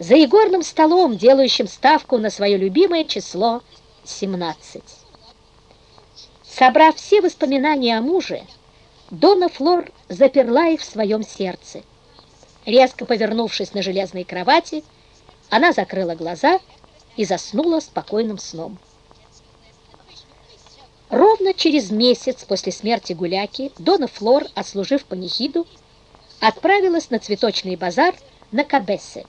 за игорным столом, делающим ставку на свое любимое число 17. Собрав все воспоминания о муже, Дона Флор заперла их в своем сердце. Резко повернувшись на железной кровати, она закрыла глаза и заснула спокойным сном. Ровно через месяц после смерти Гуляки Дона Флор, отслужив панихиду, отправилась на цветочный базар на Кабессе.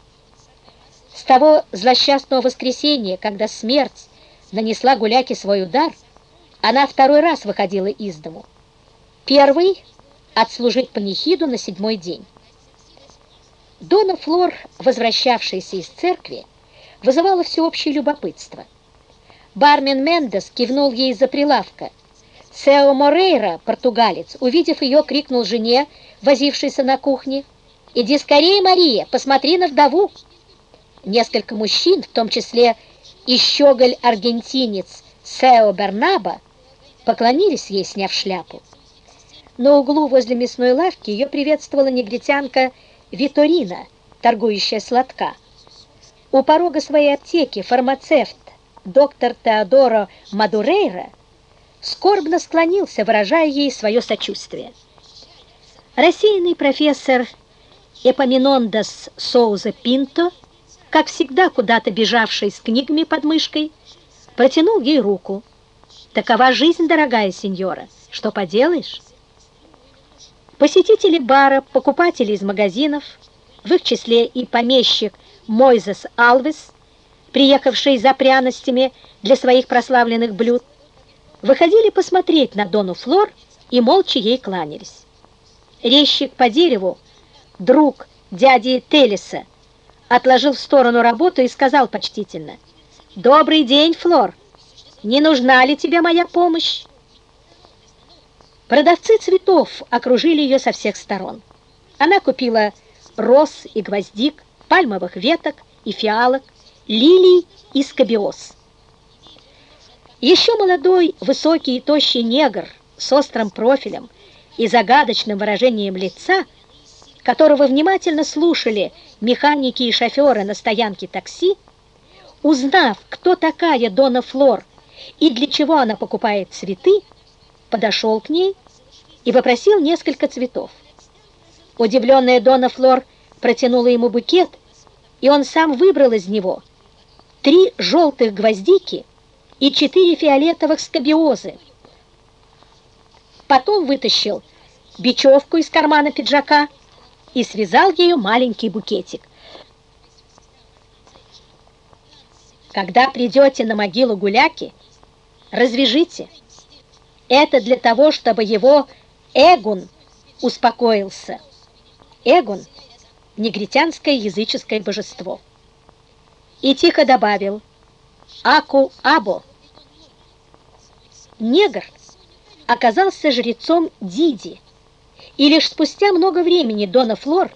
С того злосчастного воскресенья, когда смерть нанесла Гуляке свой удар, она второй раз выходила из дому. Первый — отслужить панихиду на седьмой день. Дона Флор, возвращавшаяся из церкви, вызывала всеобщее любопытство. Бармен Мендес кивнул ей за прилавка. Сео Морейра, португалец, увидев ее, крикнул жене, возившейся на кухне, «Иди скорее, Мария, посмотри на вдову!» Несколько мужчин, в том числе и щеголь-аргентинец Сео Бернаба, поклонились ей, сняв шляпу. На углу возле мясной лавки ее приветствовала негритянка Виторина, торгующая сладка. У порога своей аптеки фармацевт доктор Теодоро Мадурейра скорбно склонился, выражая ей свое сочувствие. Рассеянный профессор Эпоминондас Соуза Пинто, как всегда куда-то бежавший с книгами под мышкой, протянул ей руку. «Такова жизнь, дорогая сеньора, что поделаешь?» Посетители бара, покупатели из магазинов, в их числе и помещик Мойзес Алвес, приехавший за пряностями для своих прославленных блюд, выходили посмотреть на Дону Флор и молча ей кланялись. Резчик по дереву, друг дяди Телеса, отложил в сторону работу и сказал почтительно, «Добрый день, Флор! Не нужна ли тебе моя помощь?» Продавцы цветов окружили ее со всех сторон. Она купила роз и гвоздик, пальмовых веток и фиалок, лилий и скобиоз. Еще молодой, высокий и тощий негр с острым профилем и загадочным выражением лица, которого внимательно слушали механики и шоферы на стоянке такси, узнав, кто такая Дона Флор и для чего она покупает цветы, подошел к ней и попросил несколько цветов. Удивленная Дона Флор протянула ему букет, и он сам выбрал из него три желтых гвоздики и четыре фиолетовых скобиозы. Потом вытащил бечевку из кармана пиджака и связал ею маленький букетик. Когда придете на могилу Гуляки, развяжите. Это для того, чтобы его Эгун успокоился. Эгун – негритянское языческое божество. И тихо добавил Аку-Або. Негр оказался жрецом Диди, и лишь спустя много времени Дона Флор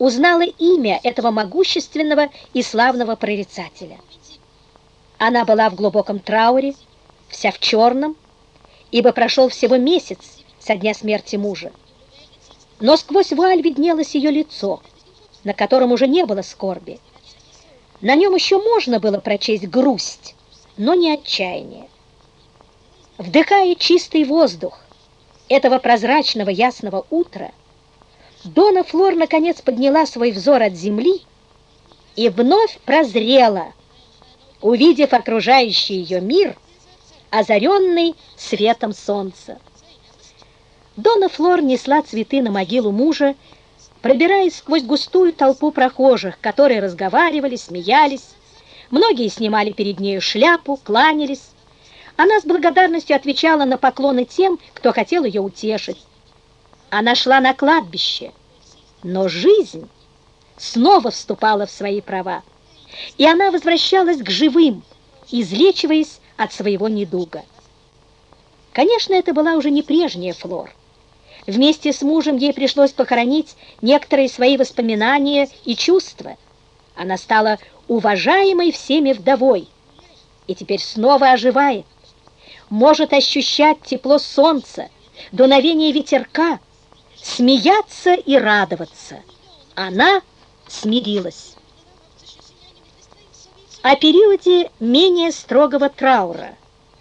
узнала имя этого могущественного и славного прорицателя. Она была в глубоком трауре, вся в черном, ибо прошел всего месяц со дня смерти мужа. Но сквозь вуаль виднелось ее лицо, на котором уже не было скорби. На нем еще можно было прочесть грусть, но не отчаяние. Вдыхая чистый воздух этого прозрачного ясного утра, Дона Флор наконец подняла свой взор от земли и вновь прозрела, увидев окружающий ее мир – озаренный светом солнца. Дона Флор несла цветы на могилу мужа, пробираясь сквозь густую толпу прохожих, которые разговаривали, смеялись. Многие снимали перед нею шляпу, кланялись. Она с благодарностью отвечала на поклоны тем, кто хотел ее утешить. Она шла на кладбище, но жизнь снова вступала в свои права, и она возвращалась к живым, излечиваясь от своего недуга. Конечно, это была уже не прежняя Флор. Вместе с мужем ей пришлось похоронить некоторые свои воспоминания и чувства. Она стала уважаемой всеми вдовой и теперь снова оживает. Может ощущать тепло солнца, дуновение ветерка, смеяться и радоваться. Она смирилась. о периоде менее строгого траура,